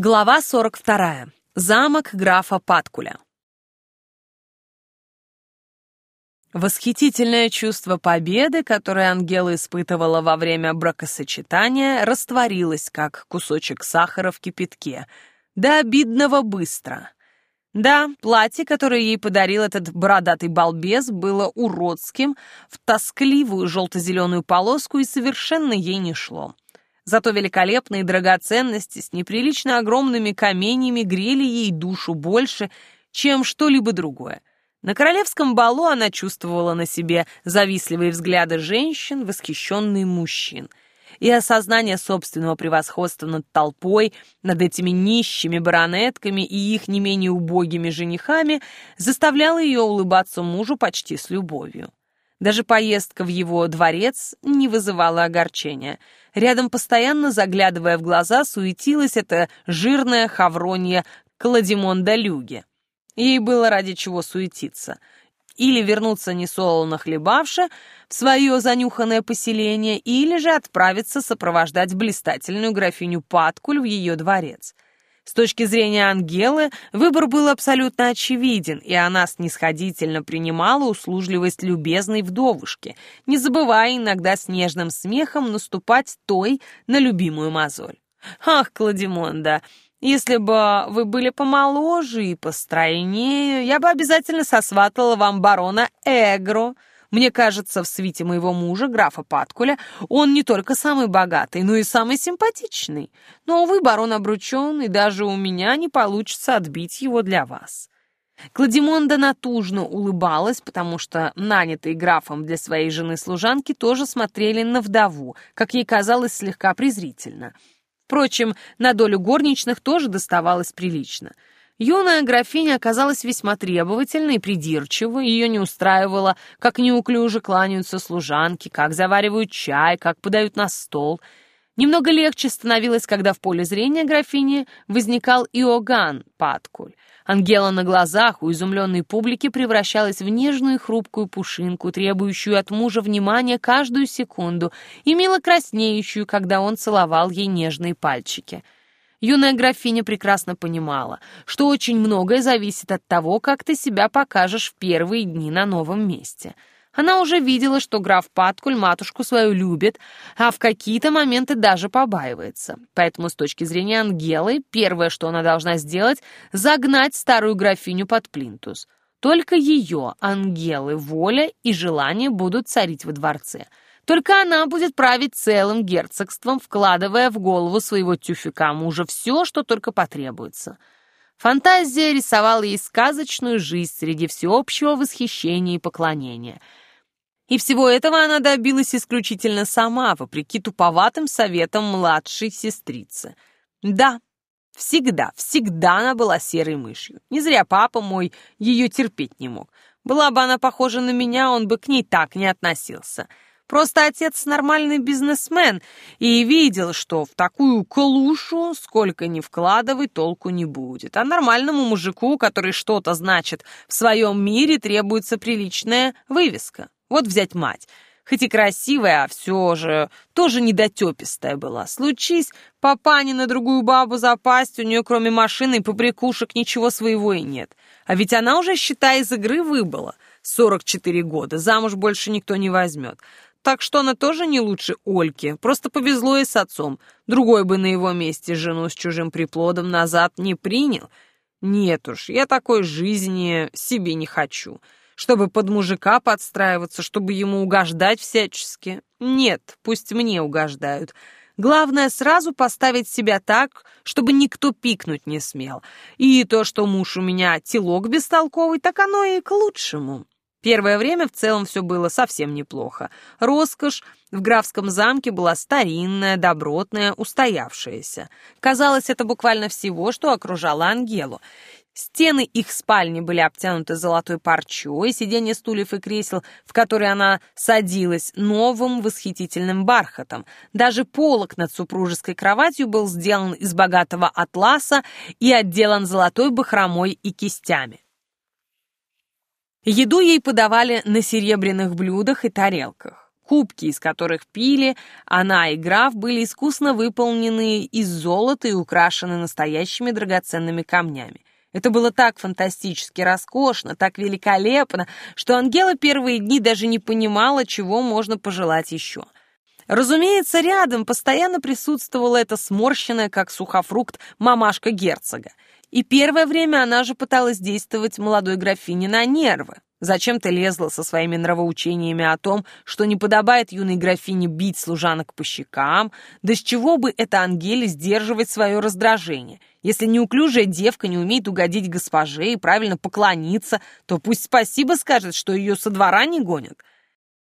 Глава 42. Замок графа Паткуля. Восхитительное чувство победы, которое Ангела испытывала во время бракосочетания, растворилось, как кусочек сахара в кипятке. До обидного быстро. Да, платье, которое ей подарил этот бородатый балбес, было уродским, в тоскливую желто-зеленую полоску и совершенно ей не шло. Зато великолепные драгоценности с неприлично огромными каменьями грели ей душу больше, чем что-либо другое. На королевском балу она чувствовала на себе завистливые взгляды женщин, восхищенные мужчин. И осознание собственного превосходства над толпой, над этими нищими баронетками и их не менее убогими женихами заставляло ее улыбаться мужу почти с любовью. Даже поездка в его дворец не вызывала огорчения. Рядом, постоянно заглядывая в глаза, суетилась эта жирная хавронья Кладимонда Люги. Ей было ради чего суетиться. Или вернуться несолоно хлебавши в свое занюханное поселение, или же отправиться сопровождать блистательную графиню Паткуль в ее дворец — с точки зрения Ангелы, выбор был абсолютно очевиден, и она снисходительно принимала услужливость любезной вдовушки, не забывая иногда с нежным смехом наступать той на любимую мозоль. «Ах, Кладимонда, если бы вы были помоложе и постройнее, я бы обязательно сосватала вам барона Эгро», мне кажется, в свите моего мужа, графа Паткуля, он не только самый богатый, но и самый симпатичный. Но, увы, барон обручен, и даже у меня не получится отбить его для вас». Кладимонда натужно улыбалась, потому что нанятые графом для своей жены-служанки тоже смотрели на вдову, как ей казалось, слегка презрительно. Впрочем, на долю горничных тоже доставалось прилично — Юная графиня оказалась весьма требовательной и придирчива, ее не устраивало, как неуклюже кланяются служанки, как заваривают чай, как подают на стол. Немного легче становилось, когда в поле зрения графини возникал Иоганн Паткуль. Ангела на глазах у изумленной публики превращалась в нежную хрупкую пушинку, требующую от мужа внимания каждую секунду и мило краснеющую, когда он целовал ей нежные пальчики — Юная графиня прекрасно понимала, что очень многое зависит от того, как ты себя покажешь в первые дни на новом месте. Она уже видела, что граф Паткуль матушку свою любит, а в какие-то моменты даже побаивается. Поэтому с точки зрения Ангелы, первое, что она должна сделать, загнать старую графиню под плинтус. Только ее, Ангелы, воля и желание будут царить во дворце — только она будет править целым герцогством, вкладывая в голову своего тюфика мужа все, что только потребуется. Фантазия рисовала ей сказочную жизнь среди всеобщего восхищения и поклонения. И всего этого она добилась исключительно сама, вопреки туповатым советам младшей сестрицы. Да, всегда, всегда она была серой мышью. Не зря папа мой ее терпеть не мог. Была бы она похожа на меня, он бы к ней так не относился — Просто отец нормальный бизнесмен и видел, что в такую клушу сколько ни вкладывай, толку не будет. А нормальному мужику, который что-то значит в своем мире, требуется приличная вывеска. Вот взять мать. Хоть и красивая, а все же тоже недотепистая была. Случись, папане на другую бабу запасть, у нее кроме машины и побрякушек ничего своего и нет. А ведь она уже, считай, из игры выбыла. 44 года, замуж больше никто не возьмет. Так что она тоже не лучше Ольки, просто повезло и с отцом. Другой бы на его месте жену с чужим приплодом назад не принял. Нет уж, я такой жизни себе не хочу. Чтобы под мужика подстраиваться, чтобы ему угождать всячески. Нет, пусть мне угождают. Главное сразу поставить себя так, чтобы никто пикнуть не смел. И то, что муж у меня телок бестолковый, так оно и к лучшему. Первое время в целом все было совсем неплохо. Роскошь в графском замке была старинная, добротная, устоявшаяся. Казалось, это буквально всего, что окружало Ангелу. Стены их спальни были обтянуты золотой парчой, сиденья стульев и кресел, в которые она садилась, новым восхитительным бархатом. Даже полок над супружеской кроватью был сделан из богатого атласа и отделан золотой бахромой и кистями. Еду ей подавали на серебряных блюдах и тарелках. Кубки, из которых пили, она и граф были искусно выполнены из золота и украшены настоящими драгоценными камнями. Это было так фантастически роскошно, так великолепно, что Ангела первые дни даже не понимала, чего можно пожелать еще. Разумеется, рядом постоянно присутствовала эта сморщенная, как сухофрукт, мамашка герцога. И первое время она же пыталась действовать молодой графине на нервы. Зачем ты лезла со своими нравоучениями о том, что не подобает юной графине бить служанок по щекам? Да с чего бы это Ангеле сдерживать свое раздражение? Если неуклюжая девка не умеет угодить госпоже и правильно поклониться, то пусть спасибо скажет, что ее со двора не гонят.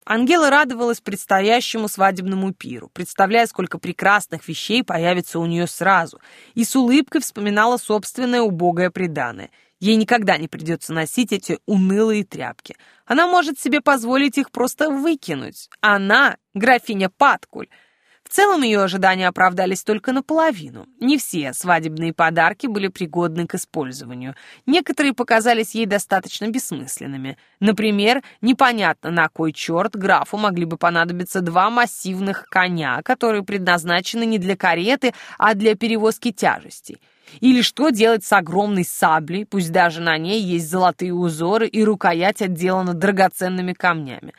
Ангела радовалась предстоящему свадебному пиру, представляя, сколько прекрасных вещей появится у нее сразу, и с улыбкой вспоминала собственное убогое преданное — Ей никогда не придется носить эти унылые тряпки. Она может себе позволить их просто выкинуть. Она — графиня Паткуль. Целом ее ожидания оправдались только наполовину. Не все свадебные подарки были пригодны к использованию. Некоторые показались ей достаточно бессмысленными. Например, непонятно на кой черт графу могли бы понадобиться два массивных коня, которые предназначены не для кареты, а для перевозки тяжестей. Или что делать с огромной саблей, пусть даже на ней есть золотые узоры и рукоять отделана драгоценными камнями.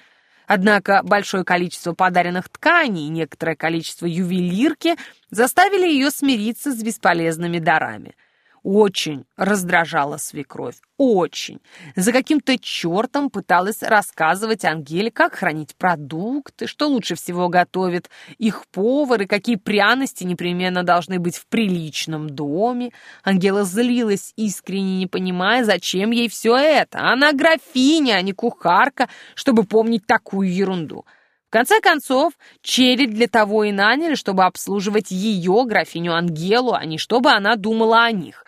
Однако большое количество подаренных тканей и некоторое количество ювелирки заставили ее смириться с бесполезными дарами – очень раздражала свекровь, очень. За каким-то чертом пыталась рассказывать Ангеле, как хранить продукты, что лучше всего готовит их повар и какие пряности непременно должны быть в приличном доме. Ангела злилась, искренне не понимая, зачем ей все это. Она графиня, а не кухарка, чтобы помнить такую ерунду. В конце концов, черед для того и наняли, чтобы обслуживать ее, графиню Ангелу, а не чтобы она думала о них.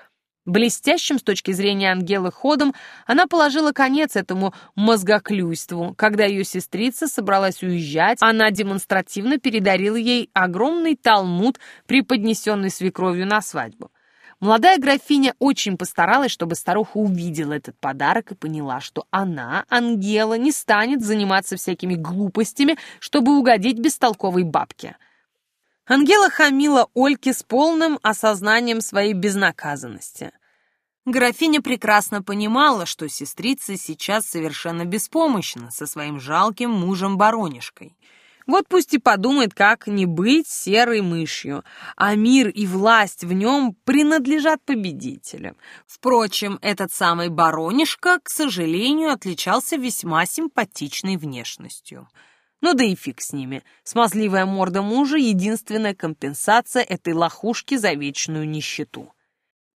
Блестящим с точки зрения Ангелы ходом она положила конец этому мозгоклюйству. Когда ее сестрица собралась уезжать, она демонстративно передарила ей огромный талмуд, преподнесенный свекровью на свадьбу. Молодая графиня очень постаралась, чтобы старуха увидела этот подарок и поняла, что она, Ангела, не станет заниматься всякими глупостями, чтобы угодить бестолковой бабке. Ангела хамила Ольке с полным осознанием своей безнаказанности. Графиня прекрасно понимала, что сестрица сейчас совершенно беспомощна со своим жалким мужем-баронишкой. Вот пусть и подумает, как не быть серой мышью, а мир и власть в нем принадлежат победителям. Впрочем, этот самый баронишка, к сожалению, отличался весьма симпатичной внешностью. Ну да и фиг с ними. Смазливая морда мужа — единственная компенсация этой лохушки за вечную нищету.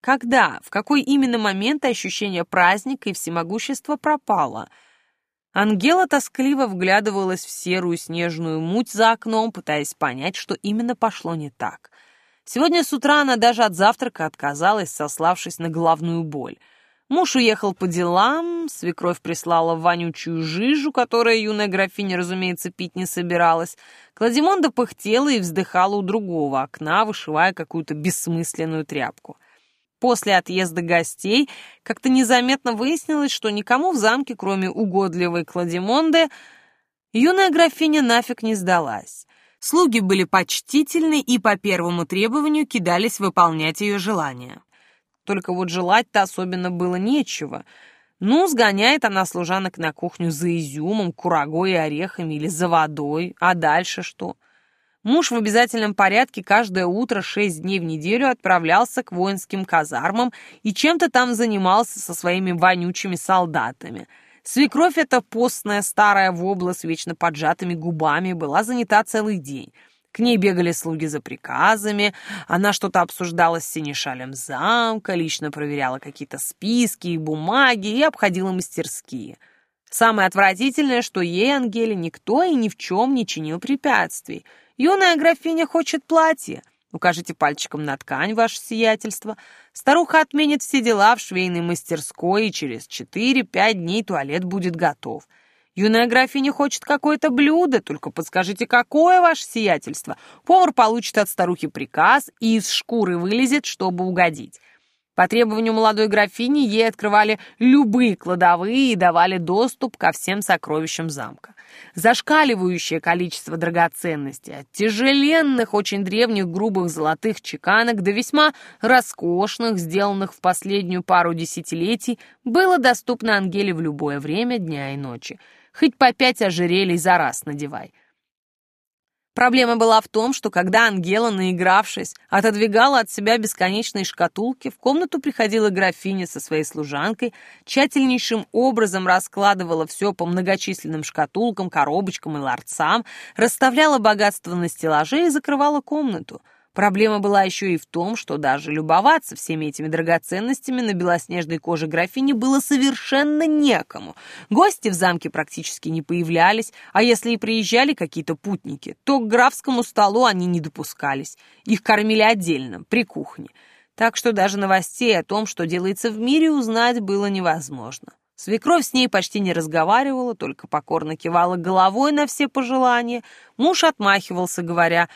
Когда, в какой именно момент ощущение праздника и всемогущества пропало? Ангела тоскливо вглядывалась в серую снежную муть за окном, пытаясь понять, что именно пошло не так. Сегодня с утра она даже от завтрака отказалась, сославшись на головную боль. Муж уехал по делам, свекровь прислала вонючую жижу, которая юная графиня, разумеется, пить не собиралась. Кладимонда пыхтела и вздыхала у другого окна, вышивая какую-то бессмысленную тряпку. После отъезда гостей как-то незаметно выяснилось, что никому в замке, кроме угодливой Кладимонды, юная графиня нафиг не сдалась. Слуги были почтительны и по первому требованию кидались выполнять ее желания. Только вот желать-то особенно было нечего. Ну, сгоняет она служанок на кухню за изюмом, курагой и орехами или за водой, а дальше что? — Муж в обязательном порядке каждое утро шесть дней в неделю отправлялся к воинским казармам и чем-то там занимался со своими вонючими солдатами. Свекровь эта постная старая вобла с вечно поджатыми губами была занята целый день. К ней бегали слуги за приказами, она что-то обсуждала с синешалем замка, лично проверяла какие-то списки и бумаги и обходила мастерские. Самое отвратительное, что ей, Ангеле, никто и ни в чем не чинил препятствий — Юная графиня хочет платье. Укажите пальчиком на ткань, ваше сиятельство. Старуха отменит все дела в швейной мастерской, и через четыре-пять дней туалет будет готов. Юная графиня хочет какое-то блюдо, только подскажите, какое ваше сиятельство. Повар получит от старухи приказ и из шкуры вылезет, чтобы угодить. По требованию молодой графини ей открывали любые кладовые и давали доступ ко всем сокровищам замка. зашкаливающее количество драгоценностей, от тяжеленных, очень древних грубых золотых чеканок до весьма роскошных, сделанных в последнюю пару десятилетий, было доступно Ангеле в любое время дня и ночи. Хоть по пять ожерелий за раз надевай. Проблема была в том, что когда Ангела, наигравшись, отодвигала от себя бесконечные шкатулки, в комнату приходила графиня со своей служанкой, тщательнейшим образом раскладывала все по многочисленным шкатулкам, коробочкам и ларцам, расставляла богатство на стеллаже и закрывала комнату — Проблема была еще и в том, что даже любоваться всеми этими драгоценностями на белоснежной коже графини было совершенно некому. Гости в замке практически не появлялись, а если и приезжали какие-то путники, то к графскому столу они не допускались. Их кормили отдельно, при кухне. Так что даже новостей о том, что делается в мире, узнать было невозможно. Свекровь с ней почти не разговаривала, только покорно кивала головой на все пожелания. Муж отмахивался, говоря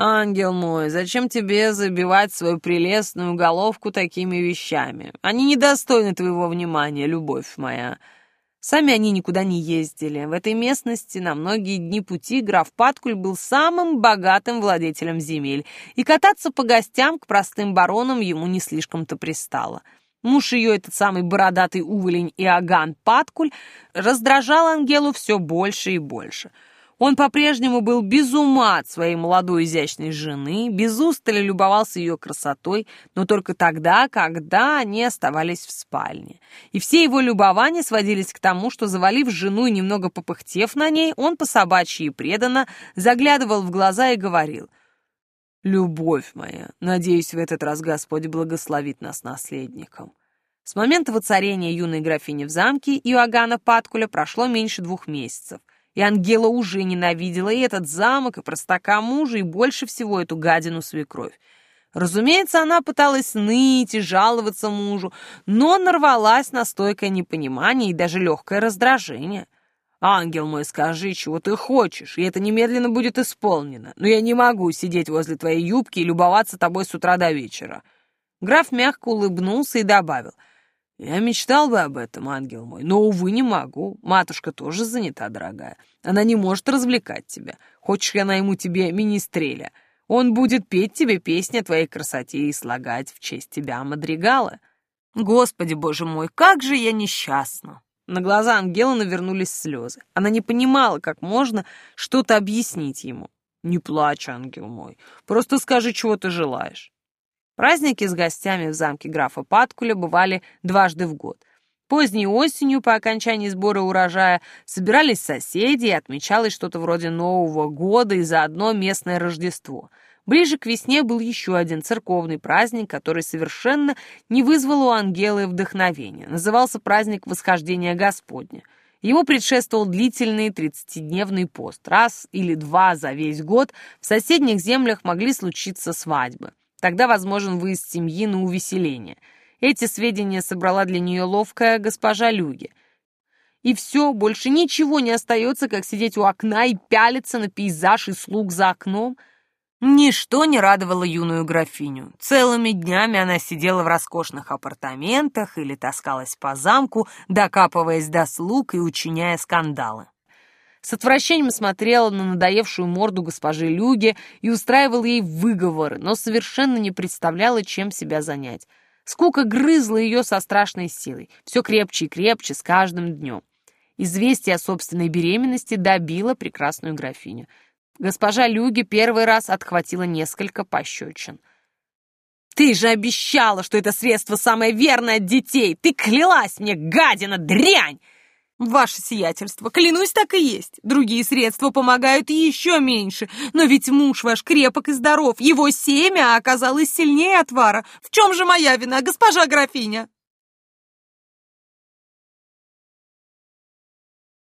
«Ангел мой, зачем тебе забивать свою прелестную головку такими вещами? Они недостойны твоего внимания, любовь моя». Сами они никуда не ездили. В этой местности на многие дни пути граф Паткуль был самым богатым владетелем земель, и кататься по гостям к простым баронам ему не слишком-то пристало. Муж ее, этот самый бородатый уволень Иоганн Паткуль, раздражал Ангелу все больше и больше — он по-прежнему был без ума от своей молодой изящной жены, без устали любовался ее красотой, но только тогда, когда они оставались в спальне. И все его любования сводились к тому, что, завалив жену и немного попыхтев на ней, он по собачьи преданно заглядывал в глаза и говорил «Любовь моя, надеюсь, в этот раз Господь благословит нас наследником». С момента воцарения юной графини в замке Иоганна Паткуля прошло меньше двух месяцев – и Ангела уже ненавидела и этот замок, и простака мужа, и больше всего эту гадину свекровь. Разумеется, она пыталась ныть и жаловаться мужу, но нарвалась на стойкое непонимание и даже легкое раздражение. «Ангел мой, скажи, чего ты хочешь, и это немедленно будет исполнено. Но я не могу сидеть возле твоей юбки и любоваться тобой с утра до вечера». Граф мягко улыбнулся и добавил — я мечтал бы об этом, ангел мой, но, увы, не могу. Матушка тоже занята, дорогая. Она не может развлекать тебя. Хочешь, я найму тебе министреля? Он будет петь тебе песни о твоей красоте и слагать в честь тебя мадригалы. Господи, боже мой, как же я несчастна!» На глаза Ангела навернулись слезы. Она не понимала, как можно что-то объяснить ему. «Не плачь, ангел мой, просто скажи, чего ты желаешь». Праздники с гостями в замке графа Паткуля бывали дважды в год. Поздней осенью, по окончании сбора урожая, собирались соседи и отмечалось что-то вроде Нового года и заодно местное Рождество. Ближе к весне был еще один церковный праздник, который совершенно не вызвал у Ангелы вдохновения. Назывался праздник Восхождения Господня. Ему предшествовал длительный тридцатидневный пост. Раз или два за весь год в соседних землях могли случиться свадьбы. Тогда возможен выезд семьи на увеселение. Эти сведения собрала для нее ловкая госпожа Люги. И все, больше ничего не остается, как сидеть у окна и пялиться на пейзаж и слуг за окном. Ничто не радовало юную графиню. Целыми днями она сидела в роскошных апартаментах или таскалась по замку, докапываясь до слуг и учиняя скандалы. С отвращением смотрела на надоевшую морду госпожи Люги и устраивала ей выговоры, но совершенно не представляла, чем себя занять. Скука грызла ее со страшной силой, все крепче и крепче с каждым днем. Известие о собственной беременности добило прекрасную графиню. Госпожа Люги первый раз отхватила несколько пощечин. «Ты же обещала, что это средство самое верное от детей! Ты клялась мне, гадина, дрянь!» «Ваше сиятельство, клянусь, так и есть. Другие средства помогают еще меньше. Но ведь муж ваш крепок и здоров. Его семя оказалось сильнее отвара. В чем же моя вина, госпожа графиня?»